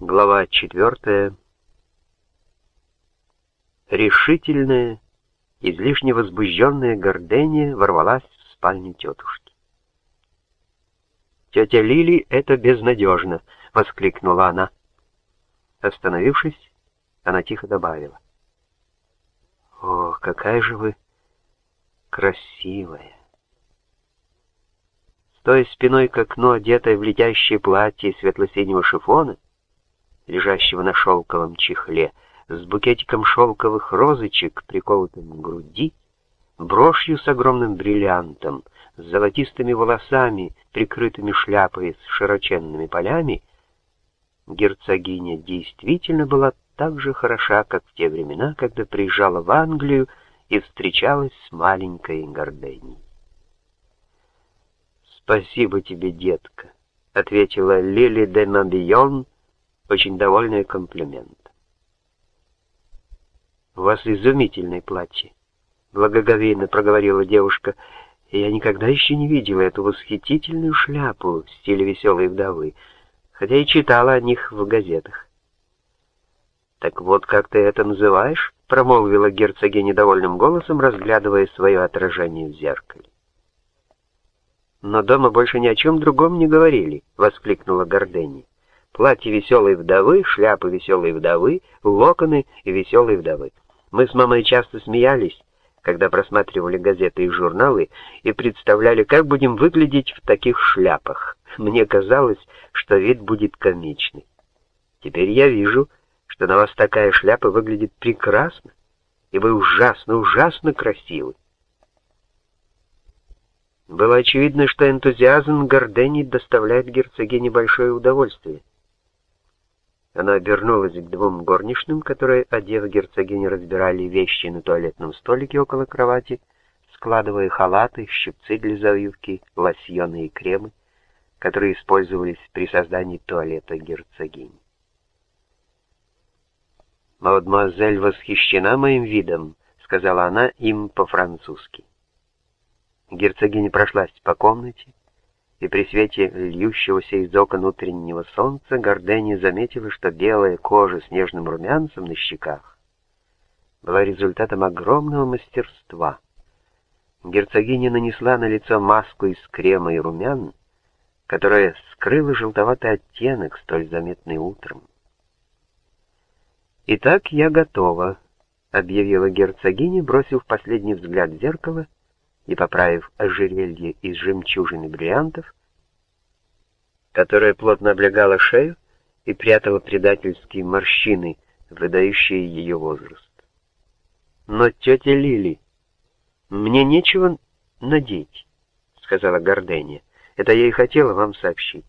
Глава четвертая. Решительная, излишне возбужденная гордыня ворвалась в спальню тетушки. «Тетя Лили, это безнадежно!» — воскликнула она. Остановившись, она тихо добавила. «О, какая же вы красивая!» Стоя спиной к окну, одетая в летящее платье светло-синего шифона, лежащего на шелковом чехле, с букетиком шелковых розочек, приколотым к груди, брошью с огромным бриллиантом, с золотистыми волосами, прикрытыми шляпой с широченными полями, герцогиня действительно была так же хороша, как в те времена, когда приезжала в Англию и встречалась с маленькой Горденей. «Спасибо тебе, детка», — ответила Лили де Мобион, — очень довольная комплиментом. «У вас изумительное платье», — благоговейно проговорила девушка. «Я никогда еще не видела эту восхитительную шляпу в стиле веселой вдовы, хотя и читала о них в газетах». «Так вот как ты это называешь?» — промолвила герцогиня недовольным голосом, разглядывая свое отражение в зеркале. «Но дома больше ни о чем другом не говорили», — воскликнула Гордени платье веселой вдовы, шляпы веселой вдовы, локоны веселой вдовы. Мы с мамой часто смеялись, когда просматривали газеты и журналы и представляли, как будем выглядеть в таких шляпах. Мне казалось, что вид будет комичный. Теперь я вижу, что на вас такая шляпа выглядит прекрасно, и вы ужасно, ужасно красивы. Было очевидно, что энтузиазм Гордени доставляет герцогине большое удовольствие. Она обернулась к двум горничным, которые, одев герцогиню, разбирали вещи на туалетном столике около кровати, складывая халаты, щипцы для завивки, лосьоны и кремы, которые использовались при создании туалета герцогини. «Мадемуазель восхищена моим видом», — сказала она им по-французски. Герцогиня прошлась по комнате, и при свете льющегося из окон утреннего солнца Гордени заметила, что белая кожа с нежным румянцем на щеках была результатом огромного мастерства. Герцогиня нанесла на лицо маску из крема и румян, которая скрыла желтоватый оттенок, столь заметный утром. «Итак, я готова», — объявила герцогиня, бросив последний взгляд в зеркало — и поправив ожерелье из жемчужин и бриллиантов, которое плотно облегало шею и прятало предательские морщины, выдающие ее возраст. «Но тетя Лили, мне нечего надеть», — сказала Гордения. «Это я и хотела вам сообщить.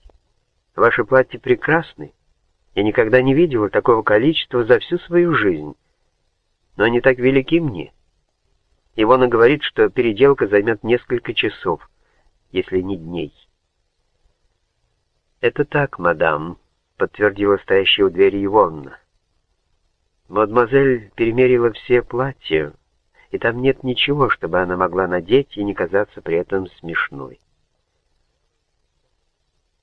Ваши платья прекрасны. Я никогда не видела такого количества за всю свою жизнь, но они так велики мне». Ивона говорит, что переделка займет несколько часов, если не дней. «Это так, мадам», — подтвердила стоящая у двери Ивонна. «Мадемуазель перемерила все платья, и там нет ничего, чтобы она могла надеть и не казаться при этом смешной».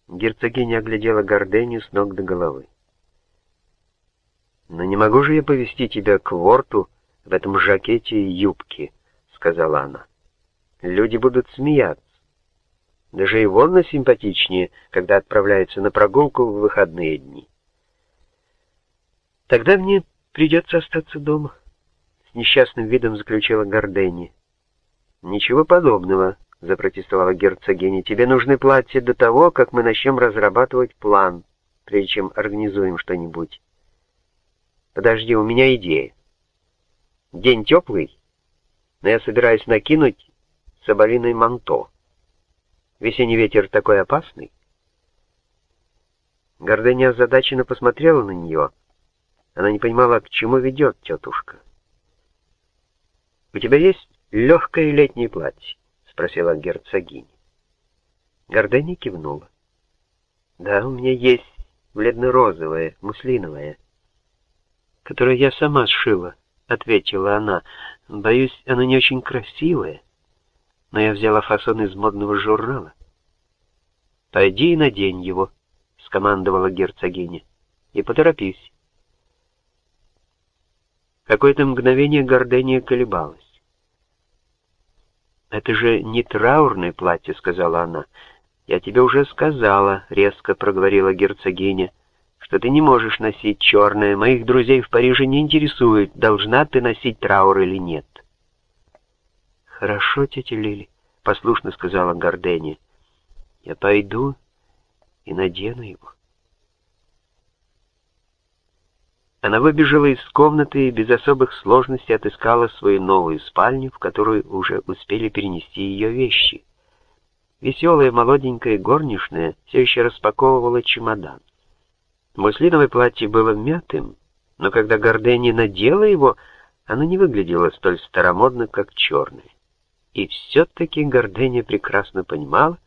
Герцогиня оглядела Гордению с ног до головы. «Но не могу же я повести тебя к ворту в этом жакете и юбке», сказала она. «Люди будут смеяться. Даже и Вонна симпатичнее, когда отправляется на прогулку в выходные дни. Тогда мне придется остаться дома», — с несчастным видом заключила Гордени. «Ничего подобного», — запротестовала герцогиня. «Тебе нужны платья до того, как мы начнем разрабатывать план, прежде чем организуем что-нибудь. Подожди, у меня идея. День теплый, но я собираюсь накинуть соболиное манто. Весенний ветер такой опасный. Гордыня озадаченно посмотрела на нее. Она не понимала, к чему ведет тетушка. «У тебя есть легкое летнее платье?» — спросила герцогиня. Гордыня кивнула. «Да, у меня есть бледно-розовое, муслиновое, которое я сама сшила», — ответила она. Боюсь, оно не очень красивое, но я взяла фасон из модного журнала. «Пойди и надень его», — скомандовала герцогиня. И поторопись. Какое-то мгновение Гордения колебалась. «Это же не траурное платье», — сказала она. «Я тебе уже сказала», — резко проговорила герцогиня, «что ты не можешь носить черное. Моих друзей в Париже не интересует, должна ты носить траур или нет». «Хорошо, тетя Лили», — послушно сказала Гордения. «Я пойду и надену его». Она выбежала из комнаты и без особых сложностей отыскала свою новую спальню, в которую уже успели перенести ее вещи. Веселая молоденькая горничная все еще распаковывала чемодан. Муслиновое платье было мятым, но когда Гордени надела его, оно не выглядело столь старомодно, как черное. И все-таки Гордения прекрасно понимала,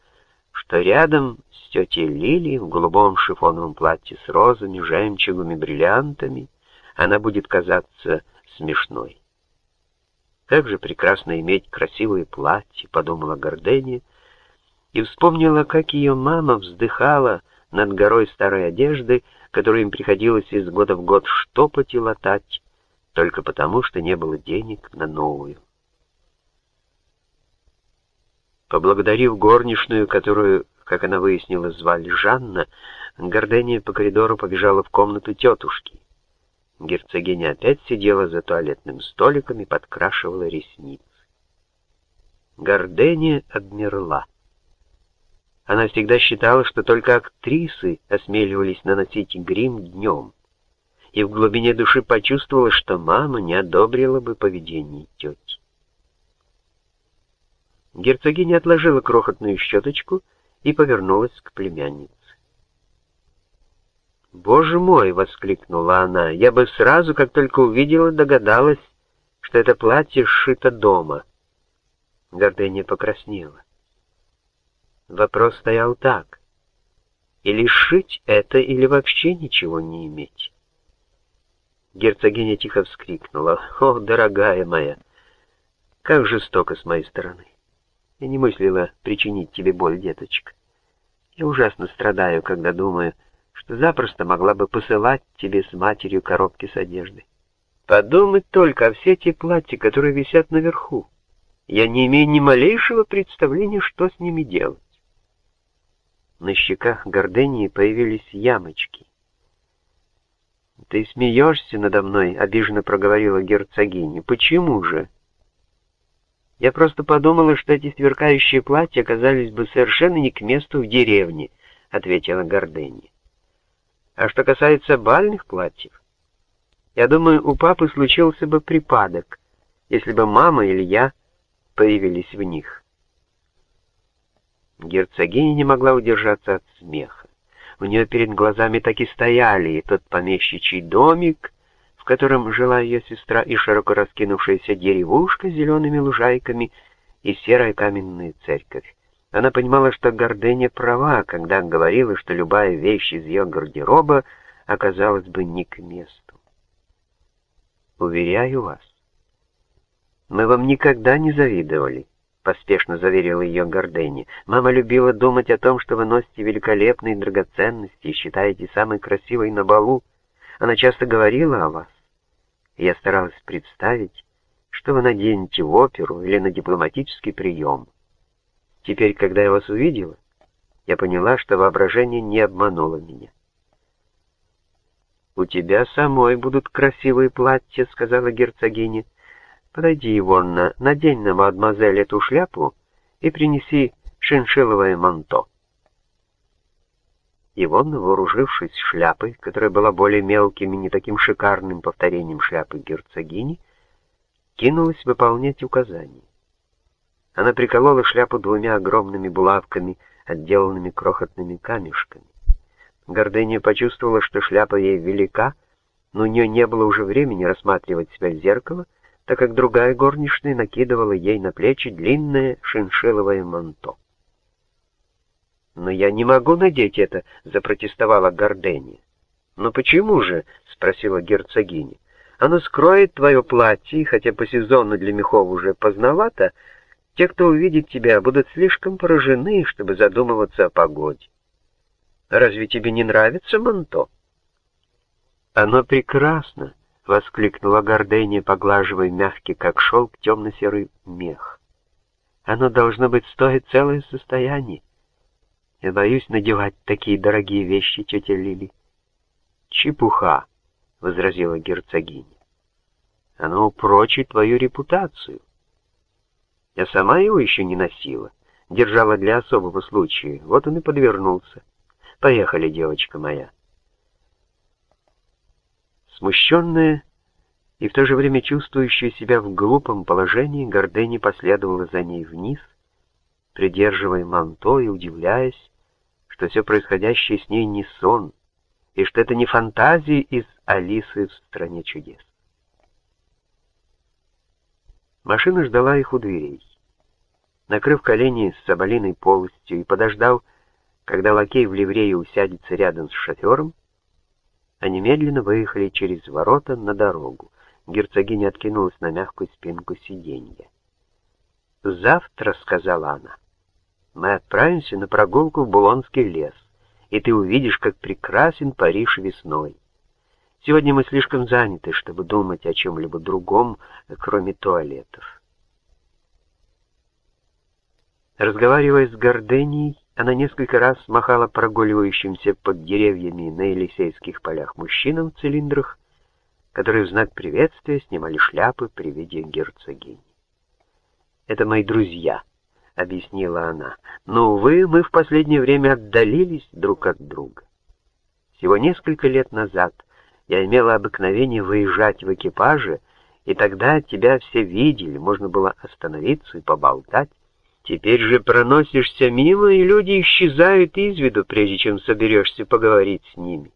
что рядом с тетей Лили в голубом шифоновом платье с розами, жемчугами, бриллиантами она будет казаться смешной. Как же прекрасно иметь красивое платье, подумала Гордения, и вспомнила, как ее мама вздыхала над горой старой одежды, которую им приходилось из года в год штопать и латать, только потому, что не было денег на новую. Поблагодарив горничную, которую, как она выяснила, звали Жанна, Гордения по коридору побежала в комнату тетушки. Герцогиня опять сидела за туалетным столиком и подкрашивала ресницы. Гордения обмерла. Она всегда считала, что только актрисы осмеливались наносить грим днем, и в глубине души почувствовала, что мама не одобрила бы поведение тети. Герцогиня отложила крохотную щеточку и повернулась к племяннице. «Боже мой!» — воскликнула она. «Я бы сразу, как только увидела, догадалась, что это платье сшито дома». Гордыня покраснела. Вопрос стоял так. Или сшить это, или вообще ничего не иметь. Герцогиня тихо вскрикнула. «О, дорогая моя, как жестоко с моей стороны!» Я не мыслила причинить тебе боль, деточка. Я ужасно страдаю, когда думаю, что запросто могла бы посылать тебе с матерью коробки с одеждой. Подумать только о все те платья, которые висят наверху. Я не имею ни малейшего представления, что с ними делать. На щеках Гордении появились ямочки. «Ты смеешься надо мной?» — обиженно проговорила герцогиня. «Почему же?» Я просто подумала, что эти сверкающие платья оказались бы совершенно не к месту в деревне, — ответила Гордыня. А что касается бальных платьев, я думаю, у папы случился бы припадок, если бы мама или я появились в них. Герцогиня не могла удержаться от смеха. У нее перед глазами так и стояли и тот помещичий домик, котором жила ее сестра, и широко раскинувшаяся деревушка с зелеными лужайками, и серая каменная церковь. Она понимала, что Гордыня права, когда говорила, что любая вещь из ее гардероба оказалась бы не к месту. «Уверяю вас, мы вам никогда не завидовали», — поспешно заверила ее Гордыня. «Мама любила думать о том, что вы носите великолепные драгоценности и считаете самой красивой на балу. Она часто говорила о вас я старалась представить, что вы наденете в оперу или на дипломатический прием. Теперь, когда я вас увидела, я поняла, что воображение не обмануло меня. «У тебя самой будут красивые платья», — сказала герцогиня. «Подойди, Ивонна, надень на мадемуазель эту шляпу и принеси шиншиловое манто». Ивонна, вооружившись шляпой, которая была более мелким и не таким шикарным повторением шляпы герцогини, кинулась выполнять указания. Она приколола шляпу двумя огромными булавками, отделанными крохотными камешками. Гордыня почувствовала, что шляпа ей велика, но у нее не было уже времени рассматривать себя в зеркало, так как другая горничная накидывала ей на плечи длинное шиншиловое манто. «Но я не могу надеть это», — запротестовала Гордения. «Но почему же?» — спросила герцогиня. «Оно скроет твое платье, хотя по сезону для мехов уже поздновато, те, кто увидит тебя, будут слишком поражены, чтобы задумываться о погоде. Разве тебе не нравится манто?» «Оно прекрасно!» — воскликнула Гордыня, поглаживая мягкий, как шелк, темно-серый мех. «Оно должно быть стоит целое состояние. Я боюсь надевать такие дорогие вещи, тетя Лили». «Чепуха!» — возразила герцогиня. «Оно упрочит твою репутацию. Я сама его еще не носила, держала для особого случая, вот он и подвернулся. Поехали, девочка моя». Смущенная и в то же время чувствующая себя в глупом положении, Гордени последовала за ней вниз, придерживая манто и удивляясь, что все происходящее с ней не сон, и что это не фантазии из «Алисы в стране чудес». Машина ждала их у дверей. Накрыв колени с соболиной полостью и подождав, когда лакей в ливрее усядется рядом с шофером, они медленно выехали через ворота на дорогу. Герцогиня откинулась на мягкую спинку сиденья. «Завтра», — сказала она, — «мы отправимся на прогулку в Булонский лес, и ты увидишь, как прекрасен Париж весной. Сегодня мы слишком заняты, чтобы думать о чем-либо другом, кроме туалетов». Разговаривая с Горденией, она несколько раз махала прогуливающимся под деревьями на Елисейских полях мужчинам в цилиндрах, которые в знак приветствия снимали шляпы при виде герцогини. «Это мои друзья», — объяснила она, — «но, увы, мы в последнее время отдалились друг от друга. Всего несколько лет назад я имела обыкновение выезжать в экипаже, и тогда тебя все видели, можно было остановиться и поболтать. Теперь же проносишься мимо, и люди исчезают из виду, прежде чем соберешься поговорить с ними.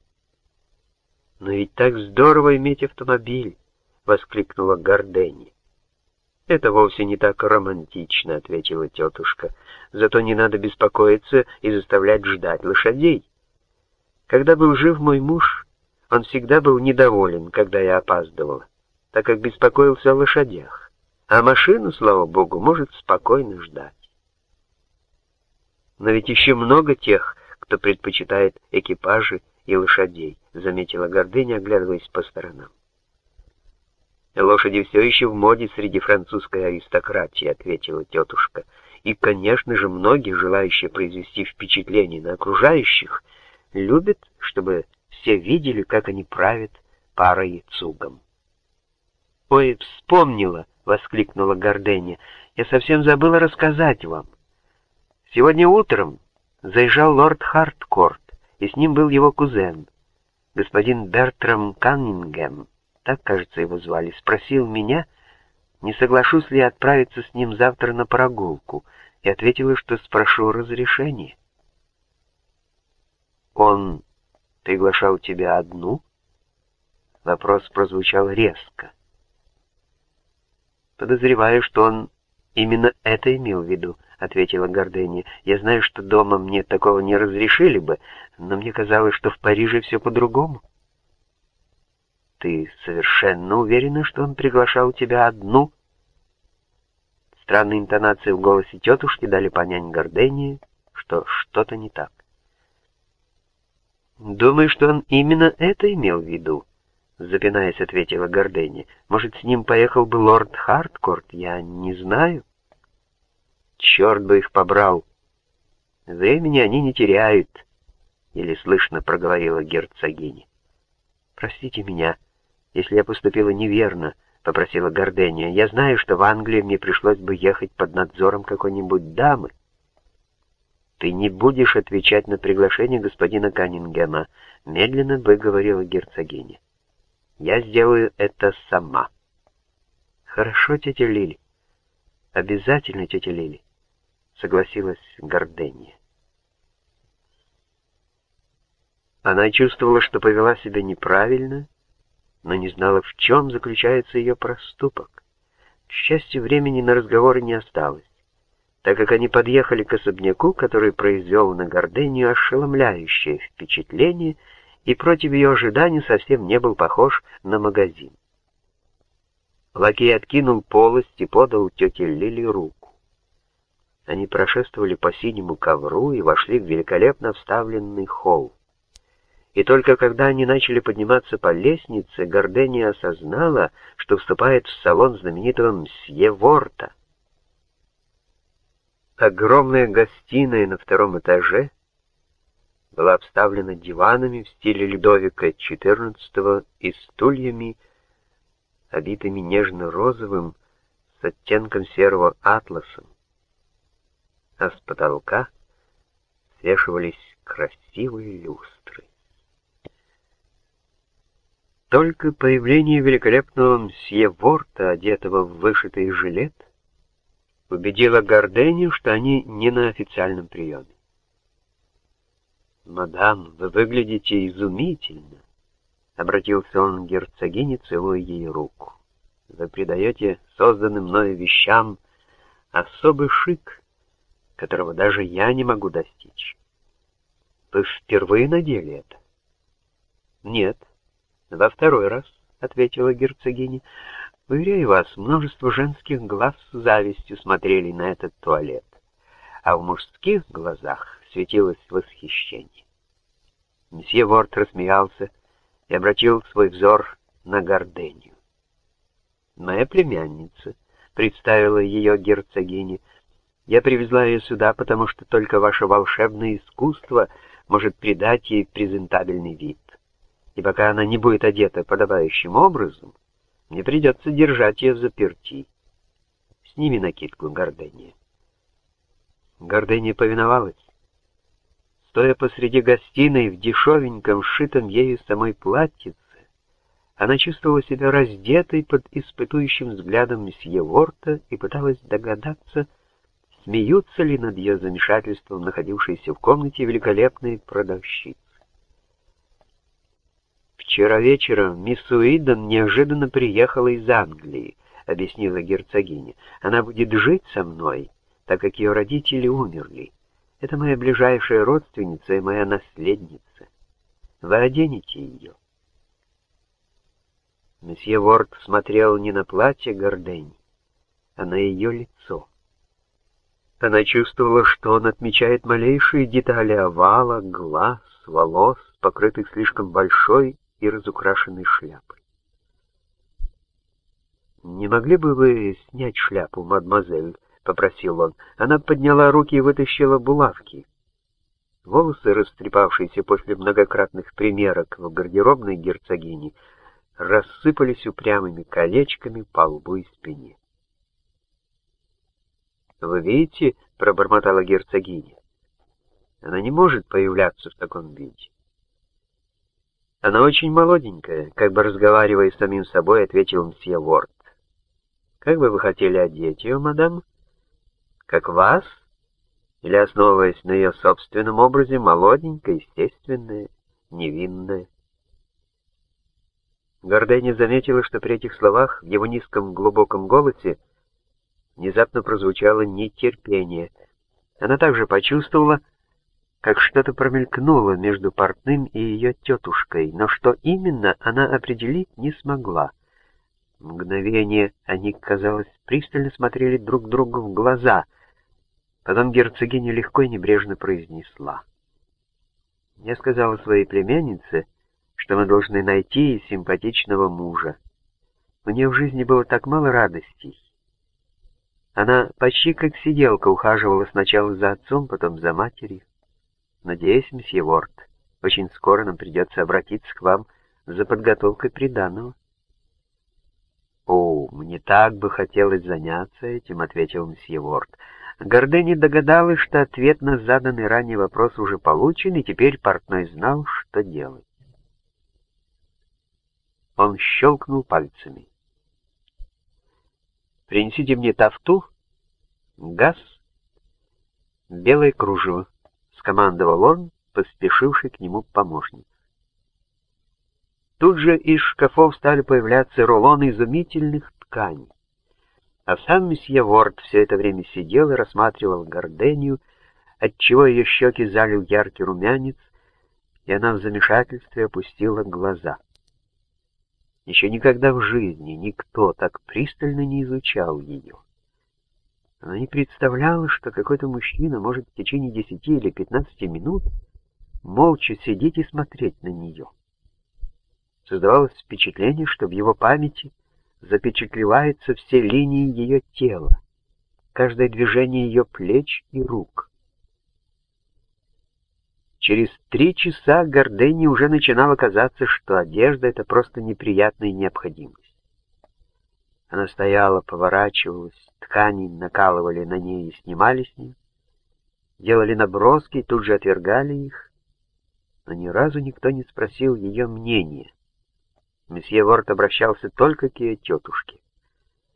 «Но ведь так здорово иметь автомобиль!» — воскликнула Гордени. «Это вовсе не так романтично», — ответила тетушка. «Зато не надо беспокоиться и заставлять ждать лошадей. Когда был жив мой муж, он всегда был недоволен, когда я опаздывала, так как беспокоился о лошадях, а машину, слава богу, может спокойно ждать. Но ведь еще много тех, кто предпочитает экипажи и лошадей, заметила гордыня, оглядываясь по сторонам. «Лошади все еще в моде среди французской аристократии», — ответила тетушка. «И, конечно же, многие, желающие произвести впечатление на окружающих, любят, чтобы все видели, как они правят парой цугом». «Ой, вспомнила!» — воскликнула Горденя. «Я совсем забыла рассказать вам. Сегодня утром заезжал лорд Харткорт, и с ним был его кузен, господин Бертрам Каннингем, так, кажется, его звали, спросил меня, не соглашусь ли отправиться с ним завтра на прогулку, и ответила, что спрошу разрешения. «Он приглашал тебя одну?» Вопрос прозвучал резко. Подозреваю, что он именно это имел в виду, ответила Гордыня. «Я знаю, что дома мне такого не разрешили бы, но мне казалось, что в Париже все по-другому». «Ты совершенно уверена, что он приглашал тебя одну?» Странные интонации в голосе тетушки дали понять Гордыне, что что-то не так. «Думаю, что он именно это имел в виду», — запинаясь, ответила Гордыня. «Может, с ним поехал бы лорд Харткорт? Я не знаю». Черт бы их побрал! Времени они не теряют, — еле слышно проговорила герцогиня. Простите меня, если я поступила неверно, — попросила Гордения. Я знаю, что в Англии мне пришлось бы ехать под надзором какой-нибудь дамы. «Ты не будешь отвечать на приглашение господина Каннингема», — медленно выговорила герцогиня. «Я сделаю это сама». «Хорошо, тетя Лили. Обязательно, тетя Лили согласилась Горденья. Она чувствовала, что повела себя неправильно, но не знала, в чем заключается ее проступок. К счастью, времени на разговоры не осталось, так как они подъехали к особняку, который произвел на Гордению ошеломляющее впечатление и против ее ожиданий совсем не был похож на магазин. Лакей откинул полость и подал тете Лили руку. Они прошествовали по синему ковру и вошли в великолепно вставленный холл. И только когда они начали подниматься по лестнице, Гордения осознала, что вступает в салон знаменитого мсье Ворта. Огромная гостиная на втором этаже была обставлена диванами в стиле Людовика XIV и стульями, обитыми нежно-розовым с оттенком серого атласом, а с потолка свешивались красивые люстры. Только появление великолепного мсье Ворта, одетого в вышитый жилет, убедило Гордению, что они не на официальном приеме. «Мадам, вы выглядите изумительно», — обратился он к герцогине, целуя ей руку. «Вы придаете созданным мною вещам особый шик, которого даже я не могу достичь. Вы впервые надели это?» «Нет, во второй раз», — ответила герцогиня. «Уверяю вас, множество женских глаз с завистью смотрели на этот туалет, а в мужских глазах светилось восхищение. Мсье Ворд рассмеялся и обратил свой взор на Гордению. «Моя племянница», — представила ее герцогине, — «я привезла ее сюда, потому что только ваше волшебное искусство может придать ей презентабельный вид. И пока она не будет одета подобающим образом, мне придется держать ее в заперти. Сними накидку, Гордения». Гордения повиновалась. Стоя посреди гостиной в дешевеньком, сшитом ею самой платьице, она чувствовала себя раздетой под испытующим взглядом месье Ворта и пыталась догадаться, смеются ли над ее замешательством находившиеся в комнате великолепные продавщицы. «Вчера вечером мисс Уидон неожиданно приехала из Англии», — объяснила герцогиня. «Она будет жить со мной, так как ее родители умерли. Это моя ближайшая родственница и моя наследница. Вы оденете ее. Месье Ворд смотрел не на платье Гордень, а на ее лицо. Она чувствовала, что он отмечает малейшие детали овала, глаз, волос, покрытых слишком большой и разукрашенной шляпой. «Не могли бы вы снять шляпу, мадемуазель?» — попросил он. Она подняла руки и вытащила булавки. Волосы, растрепавшиеся после многократных примерок в гардеробной герцогини, рассыпались упрямыми колечками по лбу и спине. «Вы видите?» — пробормотала герцогиня. «Она не может появляться в таком виде». «Она очень молоденькая», — как бы разговаривая с самим собой, ответил мсье Ворд. «Как бы вы хотели одеть ее, мадам?» Как вас, или основываясь на ее собственном образе, молоденькая, естественная, невинная. Гордени заметила, что при этих словах в его низком глубоком голосе внезапно прозвучало нетерпение. Она также почувствовала, как что-то промелькнуло между портным и ее тетушкой, но что именно она определить не смогла. Мгновение они, казалось, пристально смотрели друг другу в глаза — Потом герцогиня легко и небрежно произнесла. Я сказала своей племяннице, что мы должны найти симпатичного мужа. У нее в жизни было так мало радостей. Она почти как сиделка ухаживала сначала за отцом, потом за матерью. Надеюсь, месье Ворд, очень скоро нам придется обратиться к вам за подготовкой приданного. «О, мне так бы хотелось заняться этим», — ответил месье Ворд. Гордени догадалась, что ответ на заданный ранее вопрос уже получен, и теперь портной знал, что делать. Он щелкнул пальцами. «Принесите мне тафту, газ, белое кружево», — скомандовал он, поспешивший к нему помощник. Тут же из шкафов стали появляться рулоны изумительных тканей. А сам месье Ворд все это время сидел и рассматривал Гордению, отчего ее щеки залил яркий румянец, и она в замешательстве опустила глаза. Еще никогда в жизни никто так пристально не изучал ее. Она не представляла, что какой-то мужчина может в течение десяти или пятнадцати минут молча сидеть и смотреть на нее. Создавалось впечатление, что в его памяти запечатлеваются все линии ее тела, каждое движение ее плеч и рук. Через три часа Гордени уже начинало казаться, что одежда — это просто неприятная необходимость. Она стояла, поворачивалась, ткани накалывали на ней и снимали с ней, делали наброски и тут же отвергали их, но ни разу никто не спросил ее мнения. Месье Ворд обращался только к ее тетушке,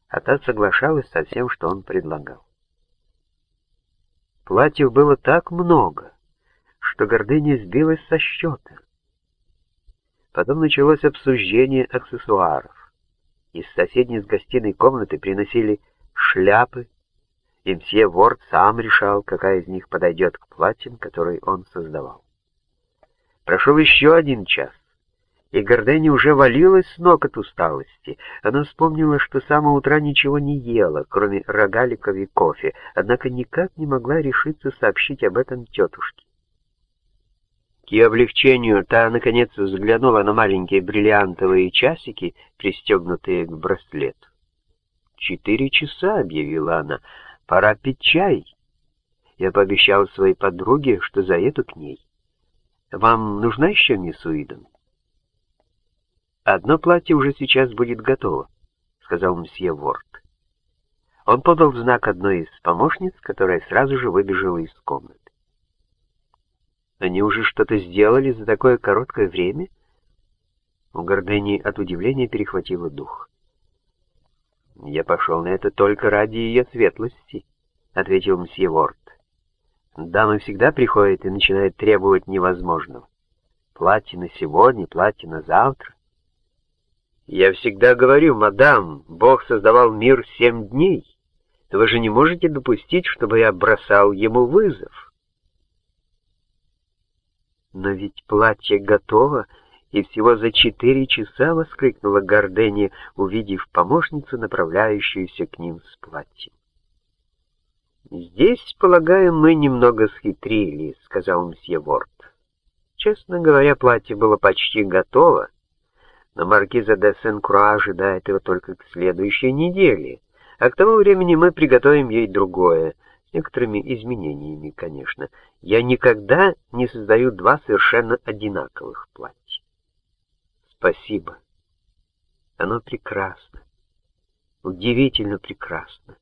а та соглашалась со всем, что он предлагал. Платьев было так много, что гордыня сбилась со счета. Потом началось обсуждение аксессуаров. Из соседней с гостиной комнаты приносили шляпы, и мсье Ворд сам решал, какая из них подойдет к платьям, которые он создавал. Прошел еще один час, и Гордени уже валилась с ног от усталости. Она вспомнила, что с самого утра ничего не ела, кроме рогаликов и кофе, однако никак не могла решиться сообщить об этом тетушке. К ее облегчению та, наконец, взглянула на маленькие бриллиантовые часики, пристегнутые к браслету. «Четыре часа», — объявила она, — «пора пить чай». Я пообещал своей подруге, что заеду к ней. «Вам нужна еще мисс Уидон?» «Одно платье уже сейчас будет готово», — сказал мсье Ворд. Он подал знак одной из помощниц, которая сразу же выбежала из комнаты. Они уже что-то сделали за такое короткое время? У Гордени от удивления перехватило дух. «Я пошел на это только ради ее светлости», — ответил мсье Ворд. «Дамы всегда приходят и начинают требовать невозможного. Платье на сегодня, платье на завтра. Я всегда говорю, мадам, Бог создавал мир семь дней. Вы же не можете допустить, чтобы я бросал ему вызов». «Но ведь платье готово, и всего за четыре часа!» — воскликнула Гордени, увидев помощницу, направляющуюся к ним с платьем. «Здесь, полагаю, мы немного схитрили», — сказал мсье Ворд. «Честно говоря, платье было почти готово, но маркиза де Сен-Круа ожидает его только к следующей неделе, а к тому времени мы приготовим ей другое — с некоторыми изменениями, конечно. Я никогда не создаю два совершенно одинаковых платья. Спасибо. Оно прекрасно. Удивительно прекрасно.